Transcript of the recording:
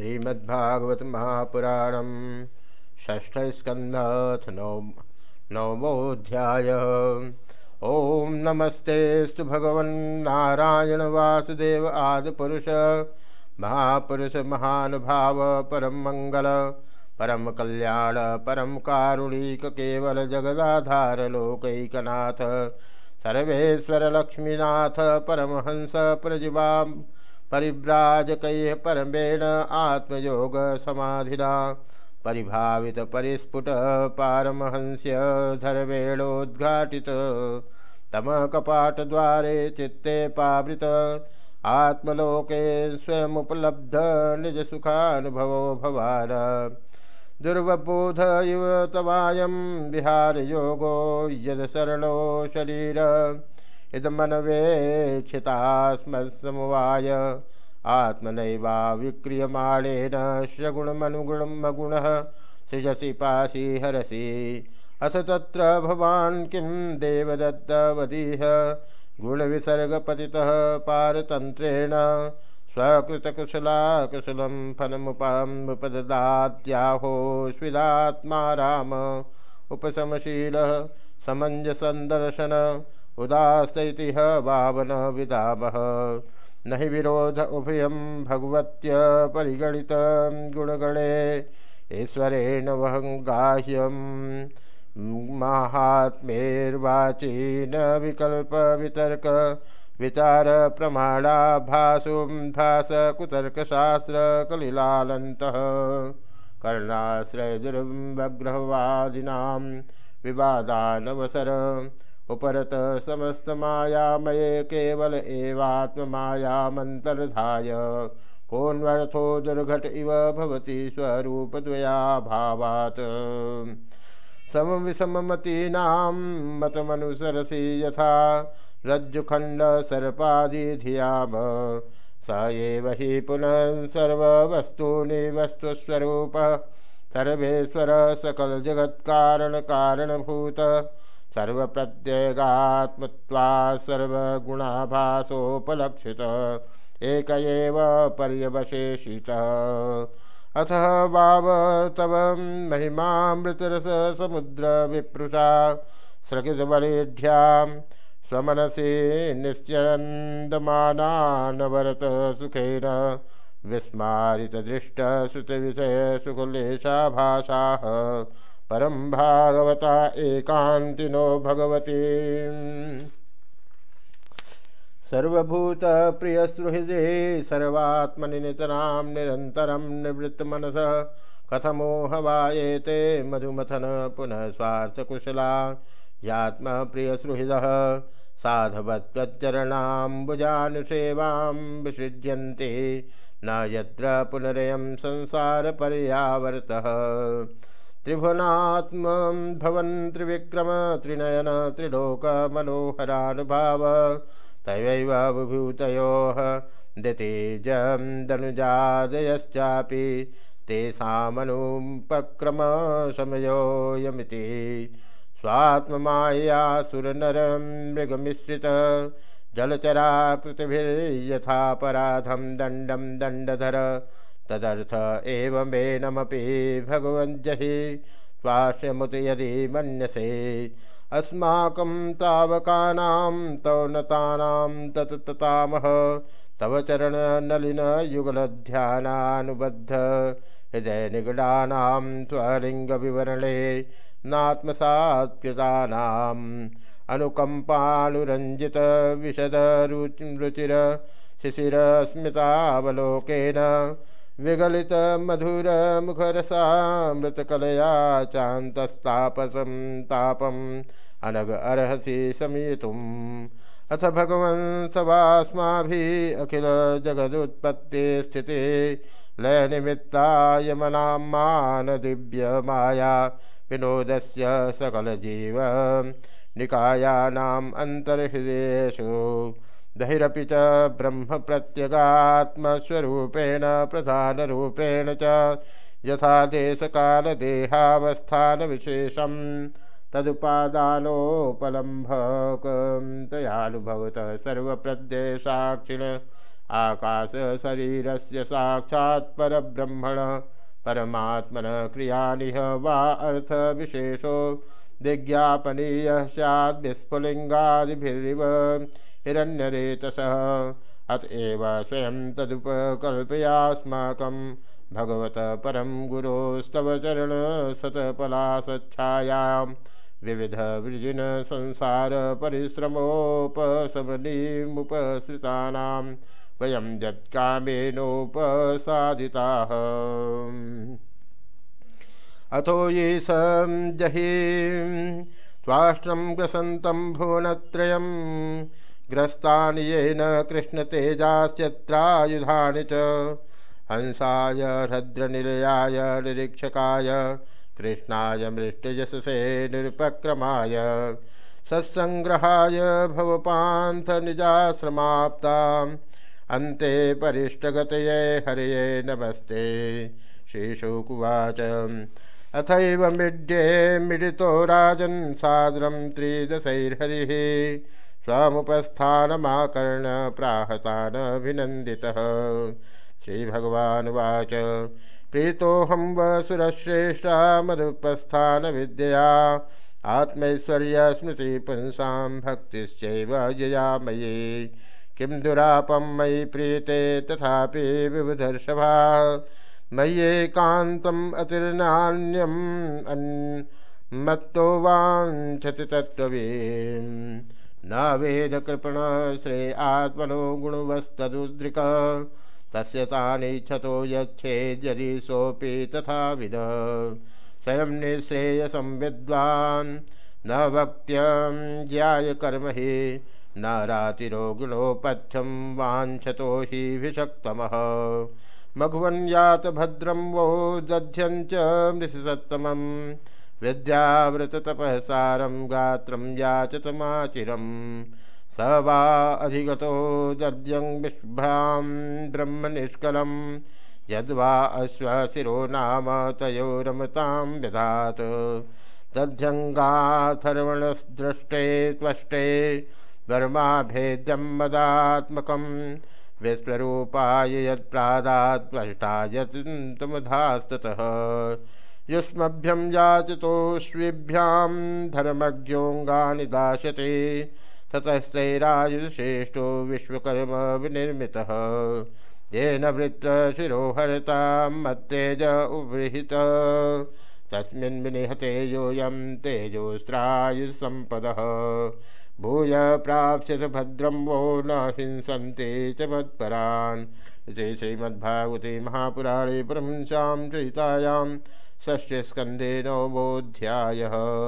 श्रीमद्भागवत महापुराण षष्ठस्कंधथ नौ नवमोध्याय ओम नमस्ते भगवन्नारायण वासुदेव आदिपुरुष। महापुरुष महानुभाव परम मंगल। परम कल्याण, परम कारुणिक, केवल जगदाधार लोकैकनाथ। सर्वेश्वर लक्ष्मीनाथ, परमहंस, प्रजिवा परिव्राजक परमेण आत्मयोग समाधिना। परिभावित परिस्फुट पारमहंस्य धर्मेणोद्घाटित। तम कपाट द्वारे चित्ते पावृत। आत्मलोके निज सुखानुभव भवान। दुर्वबोध इव तवायं विहार योगो यद शरणो शरीर। इदमनवेक्षितास्मसमवाय आत्मनैवा विक्रियमाणेन सगुणमनुगुणमगुणः सृजसि पासि हरसि। अथ तत्र भवान् किं देवदत्तवदीह गुणविसर्गपतितः पारतन्त्रेण स्वकृतकुशलाकुशलं फलमुपमुपददात्याहो स्विदात्मा राम। उपशमशीलः समञ्जसन्दर्शन उदासैति वावन विदामः। न विरोध उभयं भगवत्य परिगणित गुणगणे। ईश्वरेण वहङ्गाह्यं माहात्म्यैर्वाची न विकल्प वितर्क। विचार प्रमाणाभासुं भास कुतर्कशास्त्रकलिलालन्तः कर्णाश्रयदुर्वग्रहवादिनां विवादानवसर। उपरत समस्त मायामये केवल एवात्ममायामन्तर्धाय। कोन्वर्थो दुर्घट इव भवति स्वरूपद्वयाभावात् समविषममतीनां मतमनुसरसि यथा रज्जुखण्डसर्पादिधियाम स एव हि पुनः सर्ववस्तूनि वस्तुस्वरूपः। सर्वेश्वर सकलजगत्कारणकारणभूत। सर्वप्रत्यगात्मत्वा सर्वगुणाभासोपलक्षित अथ वाव तव महिमामृतरस समुद्र विप्रुषा स्रगितबलेढ्यां स्वमनसि निश्चन्दमानानवरत सुखेन विस्मारितदृष्टश्रुतविषयसुकुलेशा भाषाः परम भागवता एकांतिनो भगवती। सर्वभूत प्रियसृहृदे सर्वात्मनितरां निरन्तरं निवृत्तमनस कथमोहवायेते मधुमथन पुनः स्वार्थकुशला यात्मप्रियसृहृदः साधवत्वच्चरणाम्बुजानुसेवां विसृज्यन्ते न यत्र पुनरयं संसारपर्यावर्तः। त्रिभुवनात्म भवन त्रिविक्रम, त्रिनयन, त्रिलोक, मनोहरानुभाव। तयैव बुभूतयोः दितेजं दनुजादयश्चापि तेषामनुपक्रमसमयोऽयमिति। स्वात्ममाया सुरनरं मृगमिश्रित जलचराकृतिभिर्यथापराधं दण्डं दण्डधर। तदर्थ एवमेनमपि भगवञ्जहि स्वास्यमुत यदि मन्यसे। अस्माकं तावकानां तौनतानां तत्ततामः तव चरणनलिनयुगलध्यानानुबद्ध हृदयनिगडानां त्वलिङ्गविवरणे नात्मसात्कृतानाम् अनुकम्पानुरञ्जितविशदरुचिर शिशिरस्मितावलोकेन विगलित मधुर मुखरसामृतकलया चान्तस्तापसं तापम् अनग अर्हसि शमीतुम् अथ भगवन् सवास्माभिः अखिल जगदुत्पत्ति स्थिते लयनिमित्तायमनां मान दिव्यमाया विनोदस्य सकलजीव निकायानाम् अन्तर्हृदयेषु दहिरपि च ब्रह्म प्रत्यगात्मस्वरूपेण प्रधानरूपेण च यथा देशकालदेहावस्थानविशेषं तदुपादानोपलम्भकं तयानुभवतः सर्वप्रत्ययसाक्षिण आकाश शरीर से साक्षात् परब्रह्मण, परमात्मन क्रियानिह वा अर्थ विशेषो विज्ञापनीय सैद विस्फुलिंगादिभिरिव हिरण्यरेतसः। अतएव स्वयं तदुपकल्पयास्माकं भगवत परम गुरोस्तव चरण सत्छायां विविध वृजिन संसार परिश्रमोपशमनीमुपसृतानां वयं यत्कामेनोपसादिताः अथो ये सञ्जहि त्वाष्ट्रं ग्रसन्तं भुवनत्रयं ग्रस्तानि येन कृष्णतेजास्यत्रायुधानि च। हंसाय हृद्रनिलयाय निरीक्षकाय, कृष्णाय मृष्टयशसे निरुपक्रमाय। सत्सङ्ग्रहाय भवपान्थनिजाश्रमाप्ताम्। अन्ते परिष्टगतये हरये नमस्ते। श्रीशुकुवाच। अथैव मिड्ये मिडितो राजन् सादरं त्रिदशैर्हरिः। स्वामुपस्थानमाकर्ण प्राहतानभिनन्दितः। श्रीभगवानुवाच। प्रीतोऽहं वसुरश्रेष्ठा मदुपस्थानविद्यया। आत्मैश्वर्यस्मृति पुंसां भक्तिश्चैव यया मयि किं दुरापं मयि प्रीते तथापि विबुधर्षभा। मय्येकान्तम् अतिर्नान्यम् अन्मत्तो वाञ्छति न वेदकृपण श्रेय आत्मनो गुणवस्तदुद्रिक। तस्य तानीक्षतो यच्छेद्यदि सोऽपि स्वयं निःश्रेयसं विद्वान्। न वक्त्यं ज्याय कर्म हि। न रातिरो गुणोपथ्यं वाञ्छतो हि विषक्तमः। मघुवन्यात भद्रं वो दध्यञ्च मृषसत्तमं विद्याव्रततपःसारं गात्रं याचतमाचिरम् स वा अधिगतो दद्यं विश्भां ब्रह्मनिष्कलं यद्वा अश्वशिरो नाम तयोरमतां व्यधात् दध्यङ्गाथर्वणदृष्टे त्वष्टे वर्माभेद्यं मदात्मकं विश्वरूपाय यत्प्रादात्वष्टा यत्तमधास्ततः युष्मभ्यं याचितोष्विभ्यां धर्मज्ञोऽङ्गानि दास्यते। ततस्तैरायुश्रेष्ठो विश्वकर्म विनिर्मितः। येन वृत्रशिरोहरता मत्तेज उबृहित तस्मिन् विनिहते योऽयं भूय प्राप्स्यस भद्रं वो न हिंसन्ते च मत्परान्। श्रीमद्भागवते महापुराणे परमंस्यां चयितायां षष्ठस्कन्धे नवमोऽध्यायः।